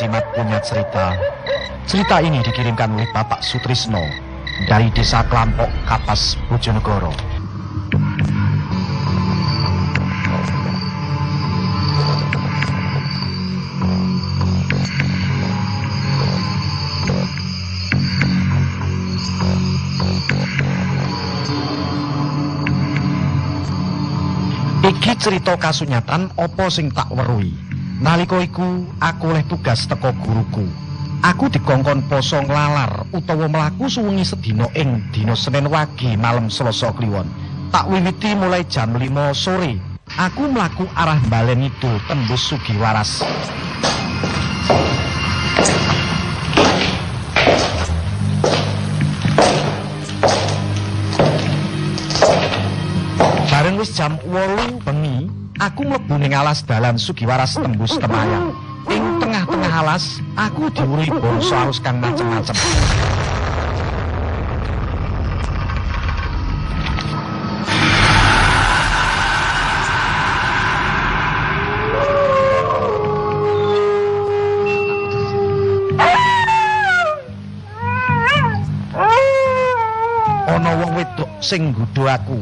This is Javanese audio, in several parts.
Cimat punya cerita. Cerita ini dikirimkan oleh Bapak Sutrisno dari Desa Kelampok, Kapas, Bojonegoro. Iki cerita kasunyatan apa sing tak weruhi. Nalika iku aku oleh tugas teko guruku. Aku dikongkon poso nglalar utawa mlaku suwengi sedina ing dina Senin wage malam Selasa kliwon. Tak wiwiti mulai jam 5 sore. Aku mlaku arah balen itu tembus Sugiwaras. Bareng wis jam 8 bengi, aku mlebu ning alas dalan Sugiwaras tembus Temayang. Ing tengah-tengah alas, aku diuri bangsa arus kang macem-macem. Ana wong wedok sing nggodho aku.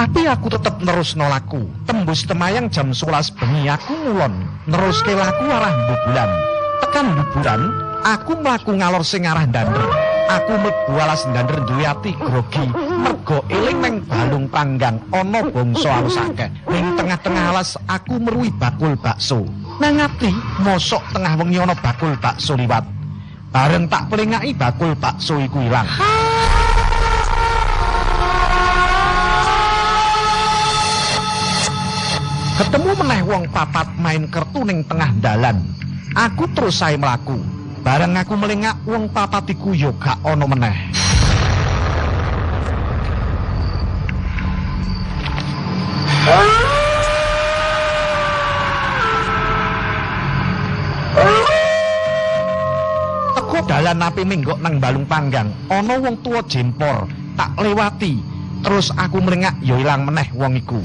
Tapi aku tetep nerus nolaku. Tembus temayang jam 11 bengi aku ngulon. Nerus ke laku arah bubulan. Tekan bubulan, aku mlaku ngalor sing arah dander. Aku mlebu alas dander duwe ati grogi. Mergo eling neng balung panggang ana bangsa alus akeh. Ning tengah-tengah alas aku meruhi bakul bakso. Nang ati mosok tengah wengi ana bakul bakso liwat. Bareng tak pelingaki bakul bakso iku ilang. Ketemu meneh wong papat main kertu ning tengah dalan. Aku terus sae mlaku. Bareng aku melengak wong papat iku yo gak ana meneh. Teko dalan napi minggok nang balung panggang, ana wong tua jempor, tak lewati. Terus aku melengak yo ilang meneh wong iku.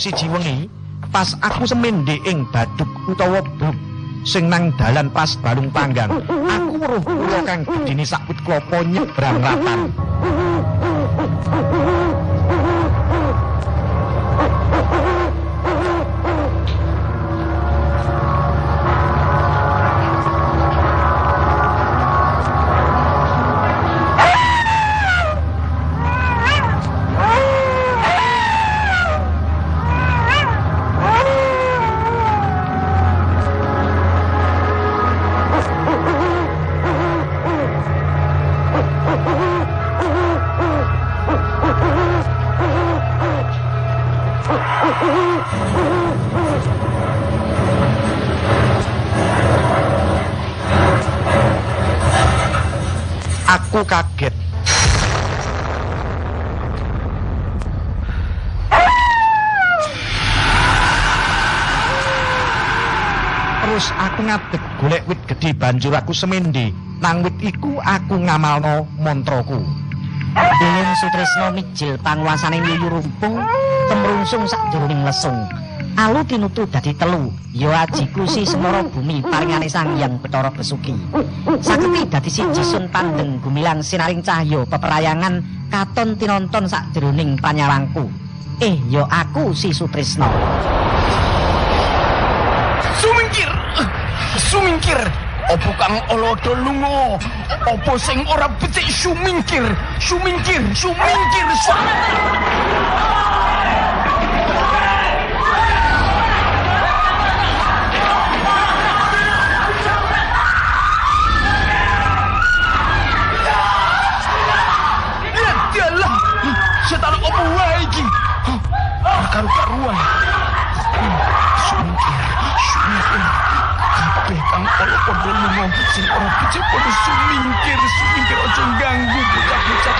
Siji wengi, pas aku semende ing baduk utawa bluk sing nang dalan pas balung panggang, aku weruh kang gedine sakwit klapa nyebrang ratan. Aku kaget. Terus aku ngadeg golek wit gedhe banjur aku semende. Nang wit iku aku ngamalno mantraku. Dening Sutrisno mijil panguwasaning yuyu rumpung temrungsung sakjroning lesung. Alu tinutu dadi telu, ya aji klusi semara bumi paringane Sang Hyang Bathara Besuki. Saketi dadi siji sun pandeng gumilang sinaring cahya peperayangan katon tinonton sakjroning panyawangku. Eh, ya aku si Sutrisno. Sumingkir! Sumingkir! Opo kang olodo lunga? Opo sing ora becik sumingkir? Sumingkir, sumingkir. Sumingkir. Kang ora padha lunga sing ora becik padha sumingkir, sumingkir aja ganggu bocah-bocah.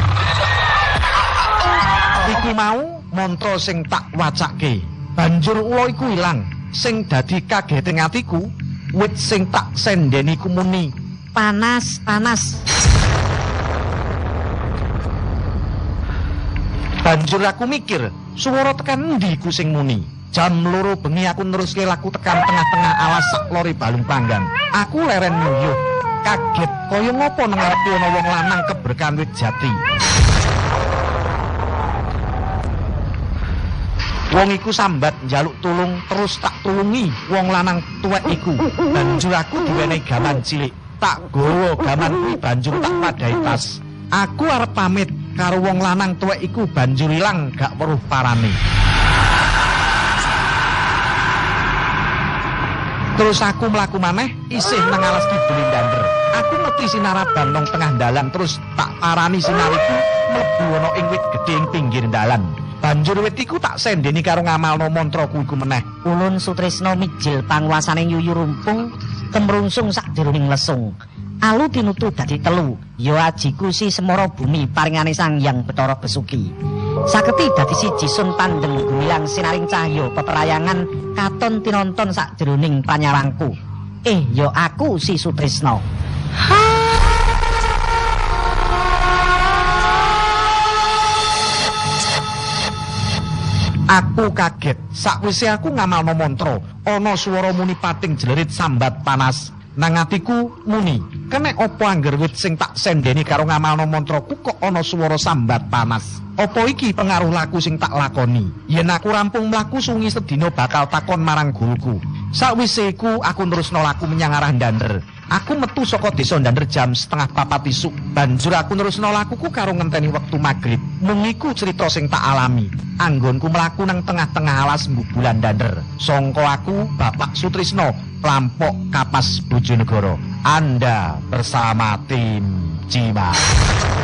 Iku mau mantra sing tak wacake. Banjur ula iku ilang. Sing dadi kageting atiku, wit sing tak sendeni ku muni. Panas, panas. Banjur aku mikir, swara tekan endi ku sing muni? Jam loro bengi aku neruske laku tekan tengah-tengah alas sak lori balung panggang. Aku leren nyuyuh. Kaget kaya ngopo nang ngarepe ana wong lanang keberkahan wit jati. Wong iku sambat njaluk tulung terus tak tulungi wong lanang tuwek iku. Banjur aku diwenehi gaman cilik. Tak gowo gaman kuwi banjur tak padai tas. Aku arep pamit karo wong lanang tuwek iku banjur ilang gak weruh parane. Terus aku mlaku maneh isih nang alas kidul ndander. Aku ngerti sinaraban nang tengah dalan terus tak parani sinariku mlebu ana ing wit gedhe ing pinggir dalan. Banjur wit iku tak sendeni karo ngamalno mantraku iku meneh. Ulun Sutrisno mijil panguasane yuyu rumpung kemrungsung sakjeroning lesung. Alu tinutu dadi telu, ya ajiku si semara bumi paringane Sang Hyang Bathara Besuki. Saketi dadi siji sun pandeng gumilang sinaring cahya peperayangan katon tinonton sakjeroning panyarangku. Eh, ya aku si Sutrisno. Aku kaget. Sakwise aku ngamalno mantra, ana swara muni pating jlerit sambat panas. Nang atiku muni, kenek apa angger wit sing tak sendeni karo ngamalno mantraku kok ana swara sambat panas. Apa iki pengaruh laku sing tak lakoni? Yen aku rampung mlaku sungi sedina bakal takon marang guruku. Sakwise iku aku terusno laku menyang arah Ndander. Aku metu saka desa Ndander jam setengah papat isuk. Banjur aku nerusno lakuku karo ngenteni wektu magrib. Mung iku cerita sing tak alami. Anggonku mlaku nang tengah-tengah alas bulan Ndander. Sangka aku Bapak Sutrisno, Lampok Kapas Bojonegoro. Anda bersama tim Cimas.